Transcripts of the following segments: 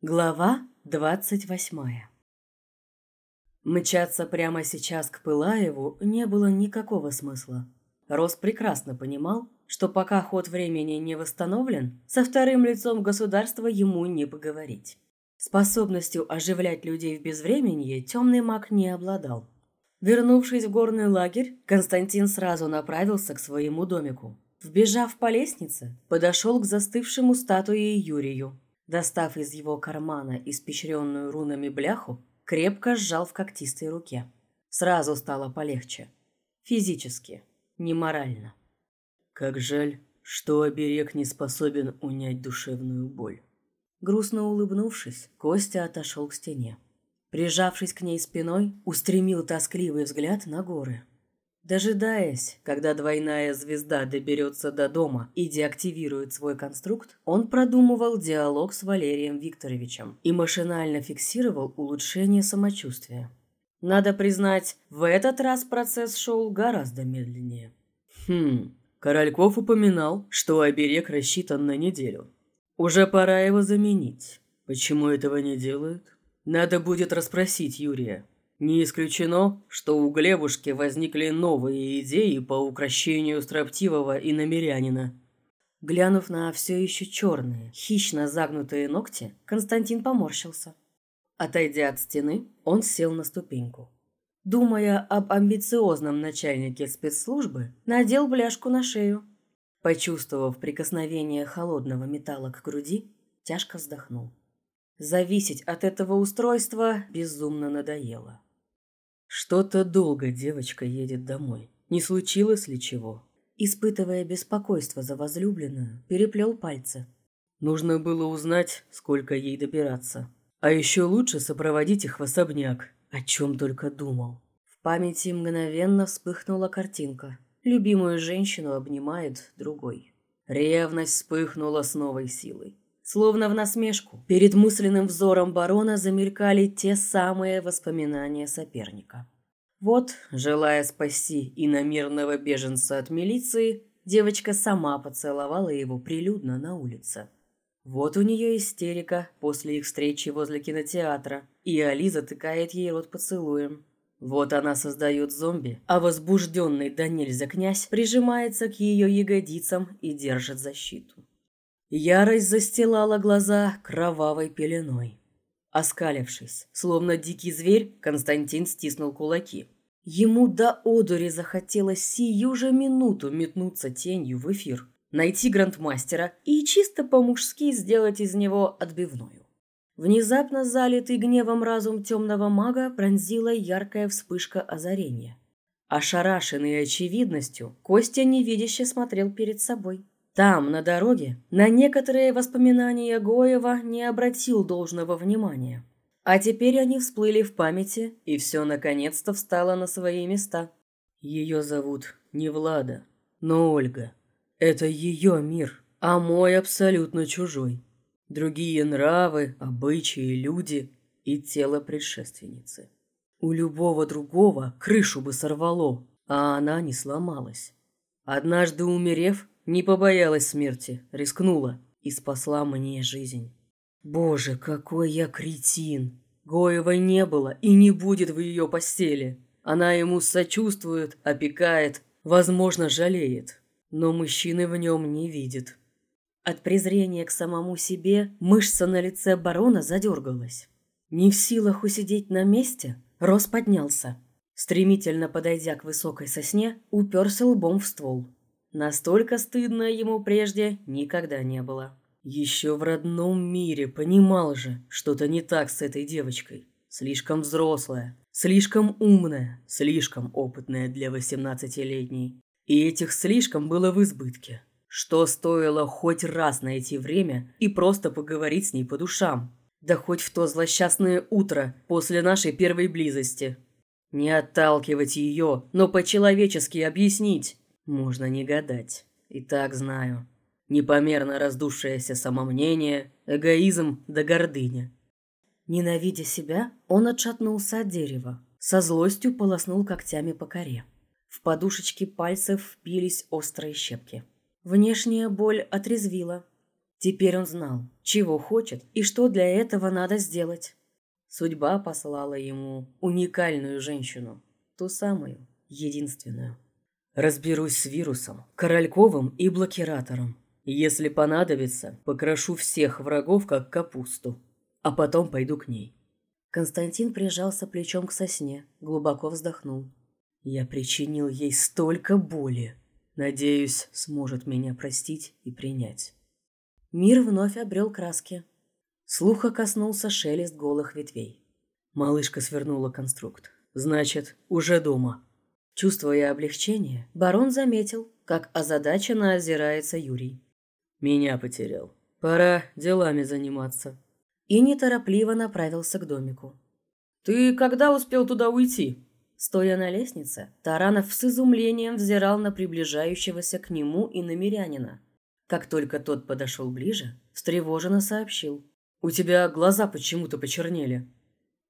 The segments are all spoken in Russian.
Глава двадцать восьмая Мчаться прямо сейчас к Пылаеву не было никакого смысла. Рос прекрасно понимал, что пока ход времени не восстановлен, со вторым лицом государства ему не поговорить. Способностью оживлять людей в безвременье темный маг не обладал. Вернувшись в горный лагерь, Константин сразу направился к своему домику. Вбежав по лестнице, подошел к застывшему статуе Юрию, Достав из его кармана испещренную рунами бляху, крепко сжал в когтистой руке. Сразу стало полегче. Физически, не морально. Как жаль, что оберег не способен унять душевную боль. Грустно улыбнувшись, Костя отошел к стене. Прижавшись к ней спиной, устремил тоскливый взгляд на горы. Дожидаясь, когда двойная звезда доберется до дома и деактивирует свой конструкт, он продумывал диалог с Валерием Викторовичем и машинально фиксировал улучшение самочувствия. Надо признать, в этот раз процесс шел гораздо медленнее. Хм, Корольков упоминал, что оберег рассчитан на неделю. Уже пора его заменить. Почему этого не делают? Надо будет расспросить Юрия. Не исключено, что у Глебушки возникли новые идеи по укрощению строптивого и намерянина. Глянув на все еще черные, хищно загнутые ногти, Константин поморщился. Отойдя от стены, он сел на ступеньку. Думая об амбициозном начальнике спецслужбы, надел бляшку на шею. Почувствовав прикосновение холодного металла к груди, тяжко вздохнул. Зависеть от этого устройства безумно надоело. Что-то долго девочка едет домой. Не случилось ли чего? Испытывая беспокойство за возлюбленную, переплел пальцы. Нужно было узнать, сколько ей добираться. А еще лучше сопроводить их в особняк, о чем только думал. В памяти мгновенно вспыхнула картинка. Любимую женщину обнимает другой. Ревность вспыхнула с новой силой. Словно в насмешку, перед мысленным взором барона замелькали те самые воспоминания соперника. Вот, желая спасти иномирного беженца от милиции, девочка сама поцеловала его прилюдно на улице. Вот у нее истерика после их встречи возле кинотеатра, и Али затыкает ей рот поцелуем. Вот она создает зомби, а возбужденный до нельзя князь прижимается к ее ягодицам и держит защиту. Ярость застилала глаза кровавой пеленой. Оскалившись, словно дикий зверь, Константин стиснул кулаки. Ему до одури захотелось сию же минуту метнуться тенью в эфир, найти грандмастера и чисто по-мужски сделать из него отбивную. Внезапно залитый гневом разум темного мага пронзила яркая вспышка озарения. Ошарашенный очевидностью, Костя невидяще смотрел перед собой. Там, на дороге, на некоторые воспоминания Гоева не обратил должного внимания. А теперь они всплыли в памяти, и все наконец-то встало на свои места. Ее зовут не Влада, но Ольга. Это ее мир, а мой абсолютно чужой. Другие нравы, обычаи, люди и тело предшественницы. У любого другого крышу бы сорвало, а она не сломалась. Однажды умерев, не побоялась смерти, рискнула и спасла мне жизнь. Боже, какой я кретин! Гоевой не было и не будет в ее постели. Она ему сочувствует, опекает, возможно, жалеет. Но мужчины в нем не видит. От презрения к самому себе мышца на лице барона задергалась. Не в силах усидеть на месте, Рос поднялся. Стремительно подойдя к высокой сосне, уперся лбом в ствол. Настолько стыдно ему прежде никогда не было. Еще в родном мире понимал же, что-то не так с этой девочкой. Слишком взрослая, слишком умная, слишком опытная для восемнадцатилетней. И этих слишком было в избытке. Что стоило хоть раз найти время и просто поговорить с ней по душам. Да хоть в то злосчастное утро после нашей первой близости. Не отталкивать ее, но по-человечески объяснить. Можно не гадать. И так знаю. Непомерно раздувшееся самомнение, эгоизм да гордыня. Ненавидя себя, он отшатнулся от дерева. Со злостью полоснул когтями по коре. В подушечки пальцев впились острые щепки. Внешняя боль отрезвила. Теперь он знал, чего хочет и что для этого надо сделать. Судьба послала ему уникальную женщину, ту самую, единственную. Разберусь с вирусом, Корольковым и блокиратором. Если понадобится, покрошу всех врагов, как капусту. А потом пойду к ней. Константин прижался плечом к сосне, глубоко вздохнул. Я причинил ей столько боли. Надеюсь, сможет меня простить и принять. Мир вновь обрел краски. Слуха коснулся шелест голых ветвей. Малышка свернула конструкт. Значит, уже дома. Чувствуя облегчение, барон заметил, как озадаченно озирается Юрий. «Меня потерял. Пора делами заниматься». И неторопливо направился к домику. «Ты когда успел туда уйти?» Стоя на лестнице, Таранов с изумлением взирал на приближающегося к нему и намерянина. Как только тот подошел ближе, встревоженно сообщил. «У тебя глаза почему-то почернели».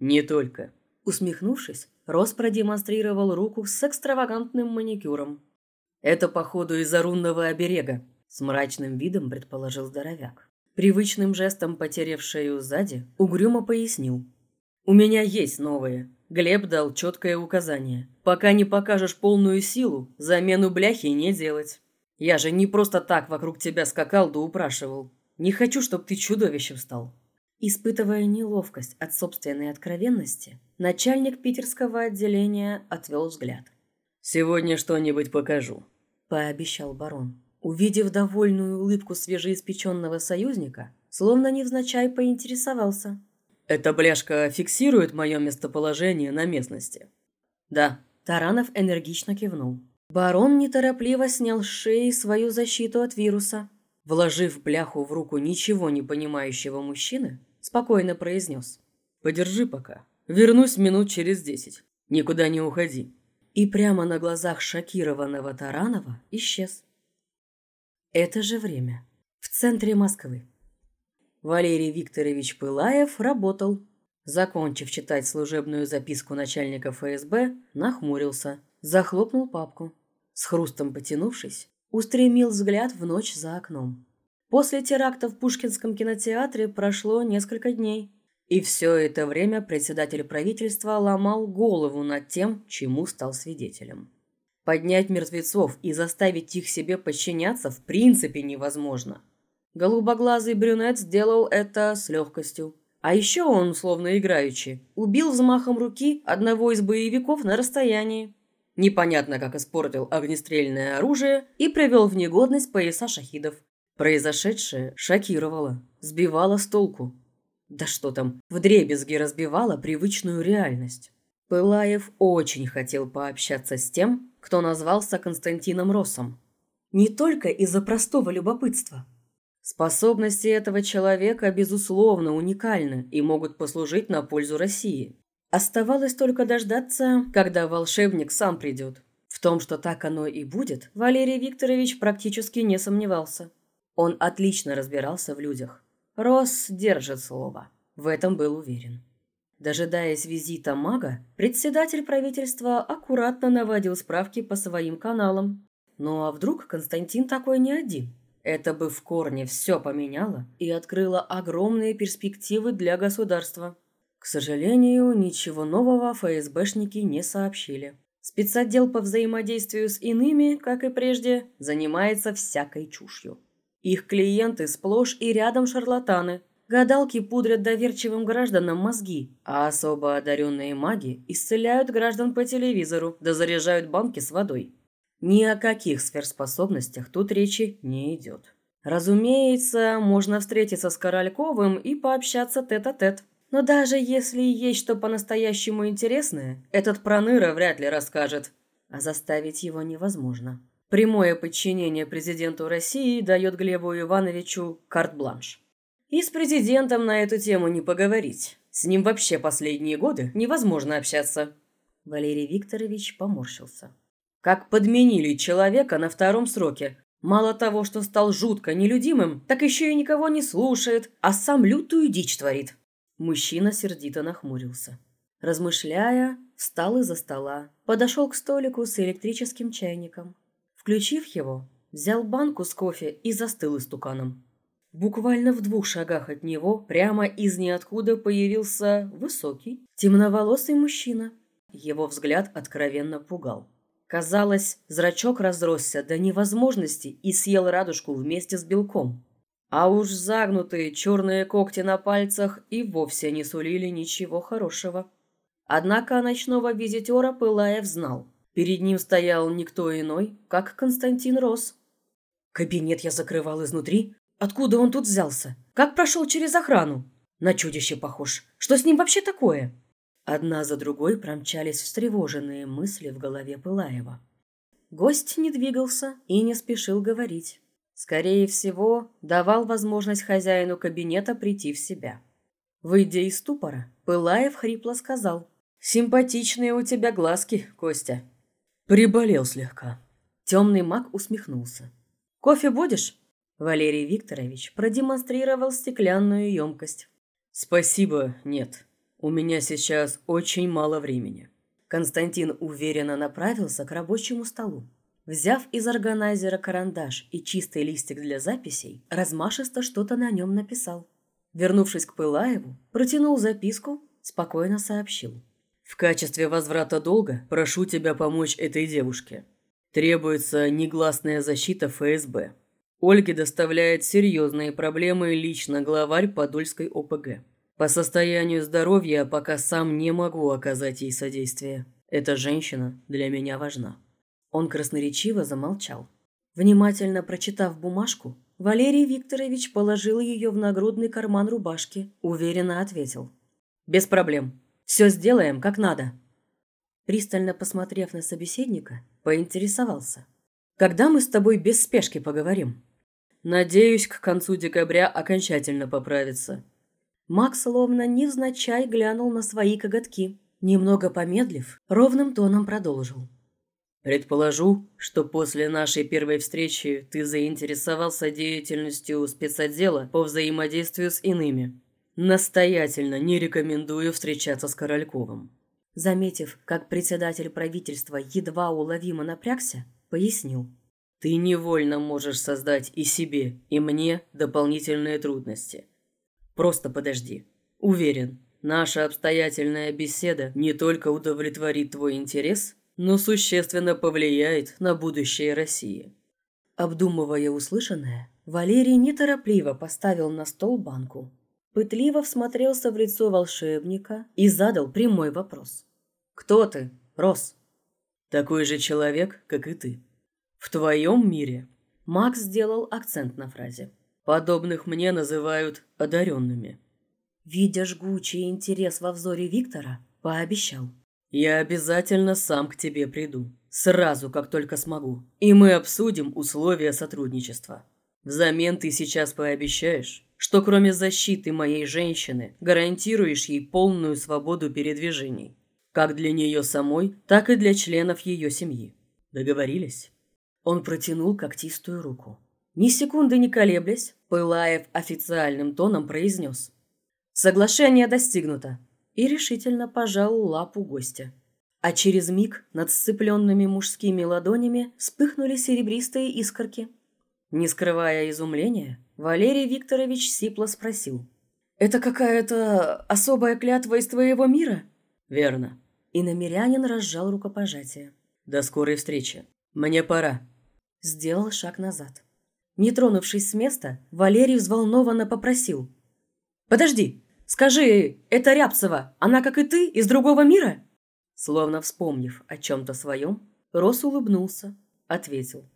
«Не только». Усмехнувшись, Рос продемонстрировал руку с экстравагантным маникюром. «Это, походу, из-за рунного оберега», – с мрачным видом предположил здоровяк. Привычным жестом, потеряв шею сзади, угрюмо пояснил. «У меня есть новые. Глеб дал четкое указание. Пока не покажешь полную силу, замену бляхи не делать. Я же не просто так вокруг тебя скакал да упрашивал. Не хочу, чтобы ты чудовищем стал». Испытывая неловкость от собственной откровенности, начальник питерского отделения отвел взгляд. «Сегодня что-нибудь покажу», – пообещал барон. Увидев довольную улыбку свежеиспеченного союзника, словно невзначай поинтересовался. «Эта бляшка фиксирует мое местоположение на местности?» «Да». Таранов энергично кивнул. Барон неторопливо снял с шеи свою защиту от вируса. Вложив бляху в руку ничего не понимающего мужчины, спокойно произнес. «Подержи пока. Вернусь минут через десять. Никуда не уходи». И прямо на глазах шокированного Таранова исчез. Это же время. В центре Москвы. Валерий Викторович Пылаев работал. Закончив читать служебную записку начальника ФСБ, нахмурился, захлопнул папку. С хрустом потянувшись, устремил взгляд в ночь за окном. После теракта в Пушкинском кинотеатре прошло несколько дней. И все это время председатель правительства ломал голову над тем, чему стал свидетелем. Поднять мертвецов и заставить их себе подчиняться в принципе невозможно. Голубоглазый брюнет сделал это с легкостью. А еще он, словно играючи, убил взмахом руки одного из боевиков на расстоянии. Непонятно, как испортил огнестрельное оружие и привел в негодность пояса шахидов. Произошедшее шокировало, сбивало с толку. Да что там, вдребезги разбивало привычную реальность. Пылаев очень хотел пообщаться с тем, кто назвался Константином Россом. Не только из-за простого любопытства. Способности этого человека, безусловно, уникальны и могут послужить на пользу России. Оставалось только дождаться, когда волшебник сам придет. В том, что так оно и будет, Валерий Викторович практически не сомневался. Он отлично разбирался в людях. Рос держит слово. В этом был уверен. Дожидаясь визита мага, председатель правительства аккуратно наводил справки по своим каналам. Ну а вдруг Константин такой не один? Это бы в корне все поменяло и открыло огромные перспективы для государства. К сожалению, ничего нового ФСБшники не сообщили. Спецотдел по взаимодействию с иными, как и прежде, занимается всякой чушью. Их клиенты сплошь и рядом шарлатаны. Гадалки пудрят доверчивым гражданам мозги, а особо одаренные маги исцеляют граждан по телевизору, да заряжают банки с водой. Ни о каких сверхспособностях тут речи не идет. Разумеется, можно встретиться с Корольковым и пообщаться тет-а-тет. -тет. Но даже если есть что по-настоящему интересное, этот проныра вряд ли расскажет. А заставить его невозможно. Прямое подчинение президенту России дает Глебу Ивановичу карт-бланш. И с президентом на эту тему не поговорить. С ним вообще последние годы невозможно общаться. Валерий Викторович поморщился. Как подменили человека на втором сроке. Мало того, что стал жутко нелюдимым, так еще и никого не слушает, а сам лютую дичь творит. Мужчина сердито нахмурился. Размышляя, встал из-за стола, подошел к столику с электрическим чайником. Включив его, взял банку с кофе и застыл истуканом. Буквально в двух шагах от него прямо из ниоткуда появился высокий, темноволосый мужчина. Его взгляд откровенно пугал. Казалось, зрачок разросся до невозможности и съел радужку вместе с белком. А уж загнутые черные когти на пальцах и вовсе не сулили ничего хорошего. Однако ночного визитера Пылаев знал. Перед ним стоял никто иной, как Константин Рос. Кабинет я закрывал изнутри. Откуда он тут взялся? Как прошел через охрану? На чудище похож. Что с ним вообще такое? Одна за другой промчались встревоженные мысли в голове Пылаева. Гость не двигался и не спешил говорить. Скорее всего, давал возможность хозяину кабинета прийти в себя. Выйдя из ступора, Пылаев хрипло сказал. «Симпатичные у тебя глазки, Костя». Приболел слегка. Темный маг усмехнулся. «Кофе будешь?» Валерий Викторович продемонстрировал стеклянную емкость. «Спасибо, нет. У меня сейчас очень мало времени». Константин уверенно направился к рабочему столу. Взяв из органайзера карандаш и чистый листик для записей, размашисто что-то на нем написал. Вернувшись к Пылаеву, протянул записку, спокойно сообщил. В качестве возврата долга прошу тебя помочь этой девушке. Требуется негласная защита ФСБ. Ольге доставляет серьезные проблемы лично главарь Подольской ОПГ. По состоянию здоровья пока сам не могу оказать ей содействие. Эта женщина для меня важна». Он красноречиво замолчал. Внимательно прочитав бумажку, Валерий Викторович положил ее в нагрудный карман рубашки, уверенно ответил. «Без проблем. Все сделаем, как надо». Пристально посмотрев на собеседника, поинтересовался. «Когда мы с тобой без спешки поговорим?» «Надеюсь, к концу декабря окончательно поправится». Макс словно невзначай глянул на свои коготки. Немного помедлив, ровным тоном продолжил. «Предположу, что после нашей первой встречи ты заинтересовался деятельностью спецотдела по взаимодействию с иными. Настоятельно не рекомендую встречаться с Корольковым. Заметив, как председатель правительства едва уловимо напрягся, пояснил. Ты невольно можешь создать и себе, и мне дополнительные трудности. Просто подожди. Уверен, наша обстоятельная беседа не только удовлетворит твой интерес, но существенно повлияет на будущее России. Обдумывая услышанное, Валерий неторопливо поставил на стол банку пытливо всмотрелся в лицо волшебника и задал прямой вопрос. «Кто ты, Рос?» «Такой же человек, как и ты. В твоем мире?» Макс сделал акцент на фразе. «Подобных мне называют одаренными». Видя жгучий интерес во взоре Виктора, пообещал. «Я обязательно сам к тебе приду. Сразу, как только смогу. И мы обсудим условия сотрудничества. Взамен ты сейчас пообещаешь, что кроме защиты моей женщины гарантируешь ей полную свободу передвижений, как для нее самой, так и для членов ее семьи. Договорились?» Он протянул когтистую руку. Ни секунды не колеблясь, Пылаев официальным тоном произнес. «Соглашение достигнуто!» и решительно пожал лапу гостя. А через миг над сцепленными мужскими ладонями вспыхнули серебристые искорки. Не скрывая изумления, Валерий Викторович сипло спросил. «Это какая-то особая клятва из твоего мира?» «Верно». И намерянин разжал рукопожатие. «До скорой встречи. Мне пора». Сделал шаг назад. Не тронувшись с места, Валерий взволнованно попросил. «Подожди! Скажи, это Рябцева, она, как и ты, из другого мира?» Словно вспомнив о чем-то своем, Рос улыбнулся, ответил.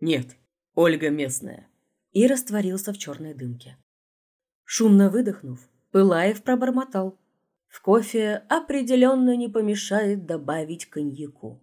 «Нет, Ольга местная» и растворился в черной дымке. Шумно выдохнув, Пылаев пробормотал. В кофе определенно не помешает добавить коньяку.